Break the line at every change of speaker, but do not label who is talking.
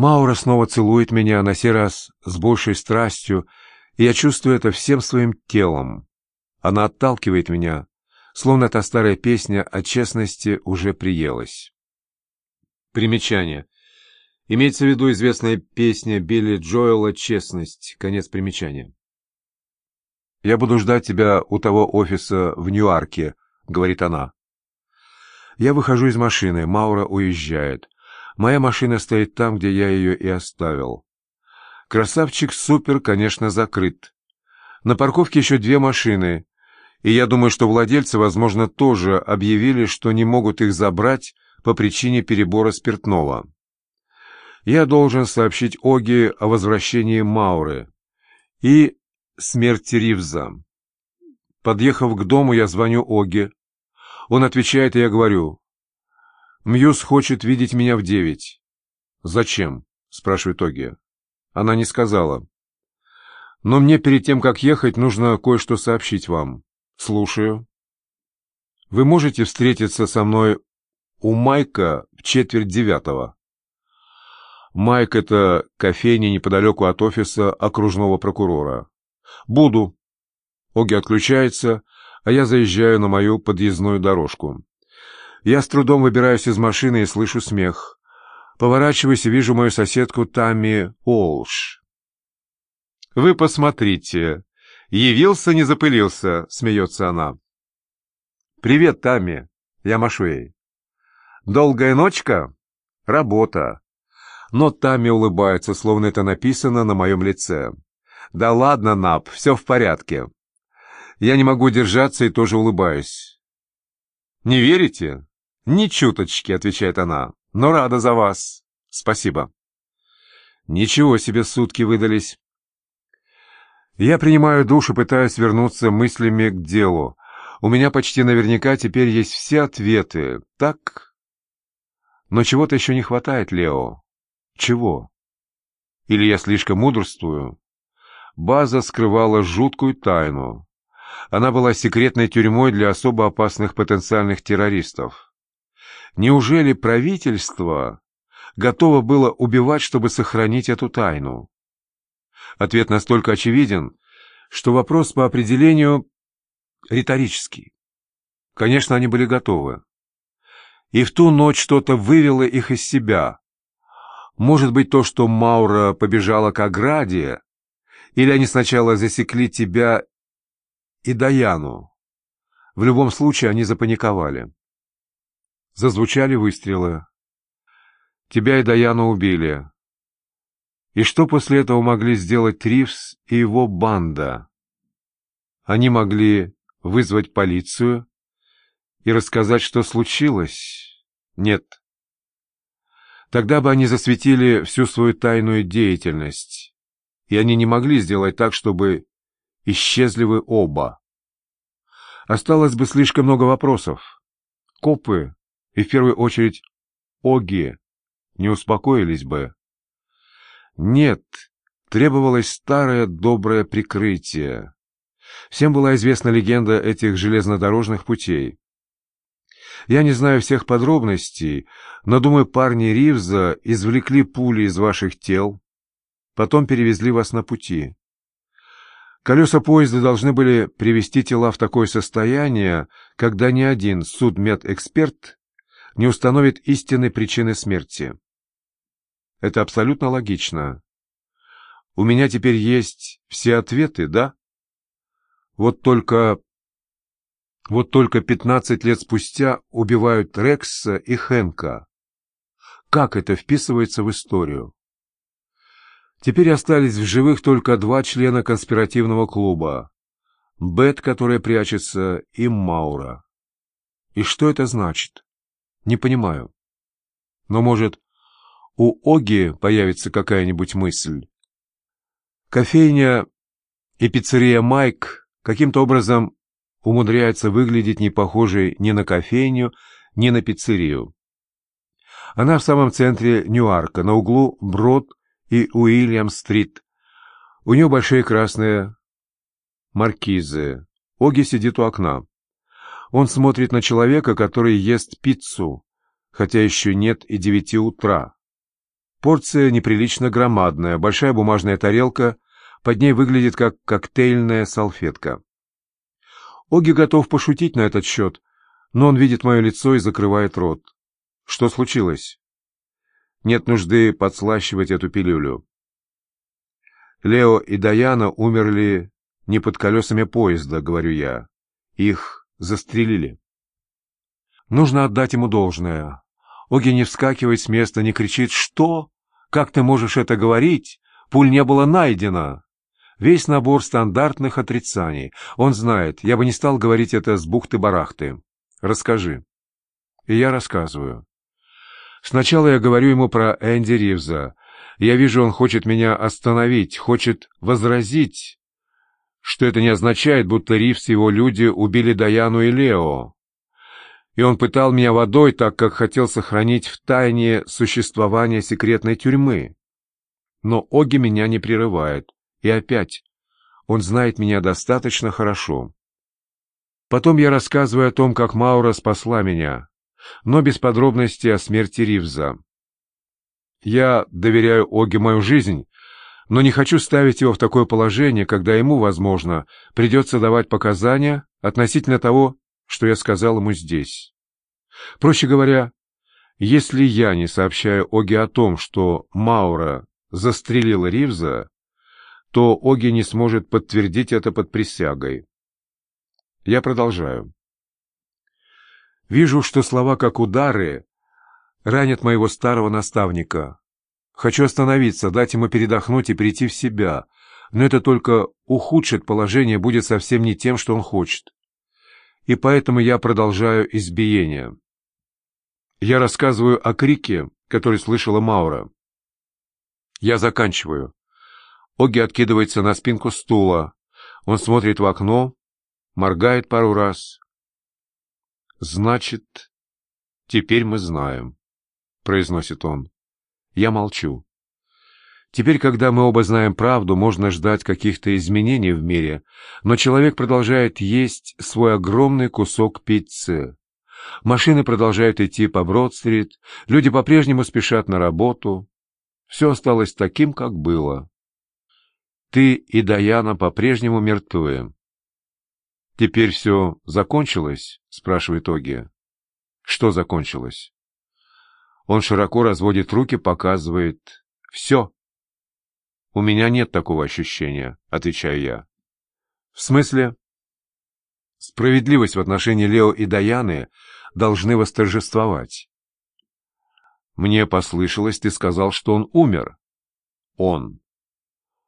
Маура снова целует меня, на сей раз с большей страстью, и я чувствую это всем своим телом. Она отталкивает меня, словно та старая песня о честности уже приелась. Примечание. Имеется в виду известная песня Билли Джоэла «Честность». Конец примечания. «Я буду ждать тебя у того офиса в Ньюарке», — говорит она. Я выхожу из машины, Маура уезжает. Моя машина стоит там, где я ее и оставил. Красавчик Супер, конечно, закрыт. На парковке еще две машины, и я думаю, что владельцы, возможно, тоже объявили, что не могут их забрать по причине перебора спиртного. Я должен сообщить Оги о возвращении Мауры и смерти Ривза. Подъехав к дому, я звоню Оге. Он отвечает, и я говорю. «Мьюз хочет видеть меня в девять». «Зачем?» — спрашивает Оги. Она не сказала. «Но мне перед тем, как ехать, нужно кое-что сообщить вам». «Слушаю». «Вы можете встретиться со мной у Майка в четверть девятого?» Майк — это кофейня неподалеку от офиса окружного прокурора. «Буду». Оги отключается, а я заезжаю на мою подъездную дорожку. Я с трудом выбираюсь из машины и слышу смех. Поворачиваюсь и вижу мою соседку Тамми Олш. «Вы посмотрите. Явился, не запылился», — смеется она. «Привет, Тамми». Я машу ей. «Долгая ночка?» «Работа». Но Тамми улыбается, словно это написано на моем лице. «Да ладно, Нап, все в порядке». Я не могу держаться и тоже улыбаюсь. «Не верите?» «Ни чуточки», — отвечает она, — «но рада за вас. Спасибо». Ничего себе сутки выдались. Я принимаю душ и пытаюсь вернуться мыслями к делу. У меня почти наверняка теперь есть все ответы. Так? Но чего-то еще не хватает, Лео. Чего? Или я слишком мудрствую? База скрывала жуткую тайну. Она была секретной тюрьмой для особо опасных потенциальных террористов. Неужели правительство готово было убивать, чтобы сохранить эту тайну? Ответ настолько очевиден, что вопрос по определению риторический. Конечно, они были готовы. И в ту ночь что-то вывело их из себя. Может быть, то, что Маура побежала к ограде, или они сначала засекли тебя и Даяну. В любом случае они запаниковали. Зазвучали выстрелы. Тебя и Даяну убили. И что после этого могли сделать Тривс и его банда? Они могли вызвать полицию и рассказать, что случилось? Нет. Тогда бы они засветили всю свою тайную деятельность, и они не могли сделать так, чтобы исчезли вы оба. Осталось бы слишком много вопросов. Копы, и в первую очередь Оги, не успокоились бы. Нет, требовалось старое доброе прикрытие. Всем была известна легенда этих железнодорожных путей. Я не знаю всех подробностей, но, думаю, парни Ривза извлекли пули из ваших тел, потом перевезли вас на пути. Колеса поезда должны были привести тела в такое состояние, когда ни один судмедэксперт не установит истинной причины смерти. Это абсолютно логично. У меня теперь есть все ответы, да? Вот только... Вот только пятнадцать лет спустя убивают Рекса и Хенка. Как это вписывается в историю? Теперь остались в живых только два члена конспиративного клуба. Бет, которая прячется, и Маура. И что это значит? Не понимаю. Но, может, у Оги появится какая-нибудь мысль? Кофейня и пиццерия «Майк» каким-то образом умудряется выглядеть не похожей ни на кофейню, ни на пиццерию. Она в самом центре Ньюарка, на углу Брод и Уильям-стрит. У нее большие красные маркизы. Оги сидит у окна. Он смотрит на человека, который ест пиццу, хотя еще нет и девяти утра. Порция неприлично громадная, большая бумажная тарелка, под ней выглядит как коктейльная салфетка. Оги готов пошутить на этот счет, но он видит мое лицо и закрывает рот. Что случилось? Нет нужды подслащивать эту пилюлю. Лео и Даяна умерли не под колесами поезда, говорю я. Их застрелили. Нужно отдать ему должное. Оги не вскакивает с места, не кричит «Что? Как ты можешь это говорить? Пуль не было найдено!» Весь набор стандартных отрицаний. Он знает, я бы не стал говорить это с бухты-барахты. Расскажи. И я рассказываю. Сначала я говорю ему про Энди Ривза. Я вижу, он хочет меня остановить, хочет возразить, что это не означает, будто Ривз и его люди убили Даяну и Лео. И он пытал меня водой, так как хотел сохранить в тайне существование секретной тюрьмы. Но Оги меня не прерывает. И опять, он знает меня достаточно хорошо. Потом я рассказываю о том, как Маура спасла меня, но без подробностей о смерти Ривза. Я доверяю Оге мою жизнь, но не хочу ставить его в такое положение, когда ему, возможно, придется давать показания относительно того, что я сказал ему здесь. Проще говоря, если я не сообщаю Оге о том, что Маура застрелила Ривза, то Оги не сможет подтвердить это под присягой. Я продолжаю. Вижу, что слова как удары ранят моего старого наставника. Хочу остановиться, дать ему передохнуть и прийти в себя, но это только ухудшит положение, будет совсем не тем, что он хочет. И поэтому я продолжаю избиение. Я рассказываю о крике, который слышала Маура. Я заканчиваю. Оги откидывается на спинку стула. Он смотрит в окно, моргает пару раз. «Значит, теперь мы знаем», — произносит он. Я молчу. Теперь, когда мы оба знаем правду, можно ждать каких-то изменений в мире, но человек продолжает есть свой огромный кусок пиццы. Машины продолжают идти по Брод-стрит, люди по-прежнему спешат на работу. Все осталось таким, как было. Ты и Даяна по-прежнему мертвы. «Теперь все закончилось?» — спрашивает Оги. «Что закончилось?» Он широко разводит руки, показывает «все». «У меня нет такого ощущения», — отвечаю я. «В смысле?» «Справедливость в отношении Лео и Даяны должны восторжествовать». «Мне послышалось, ты сказал, что он умер». «Он».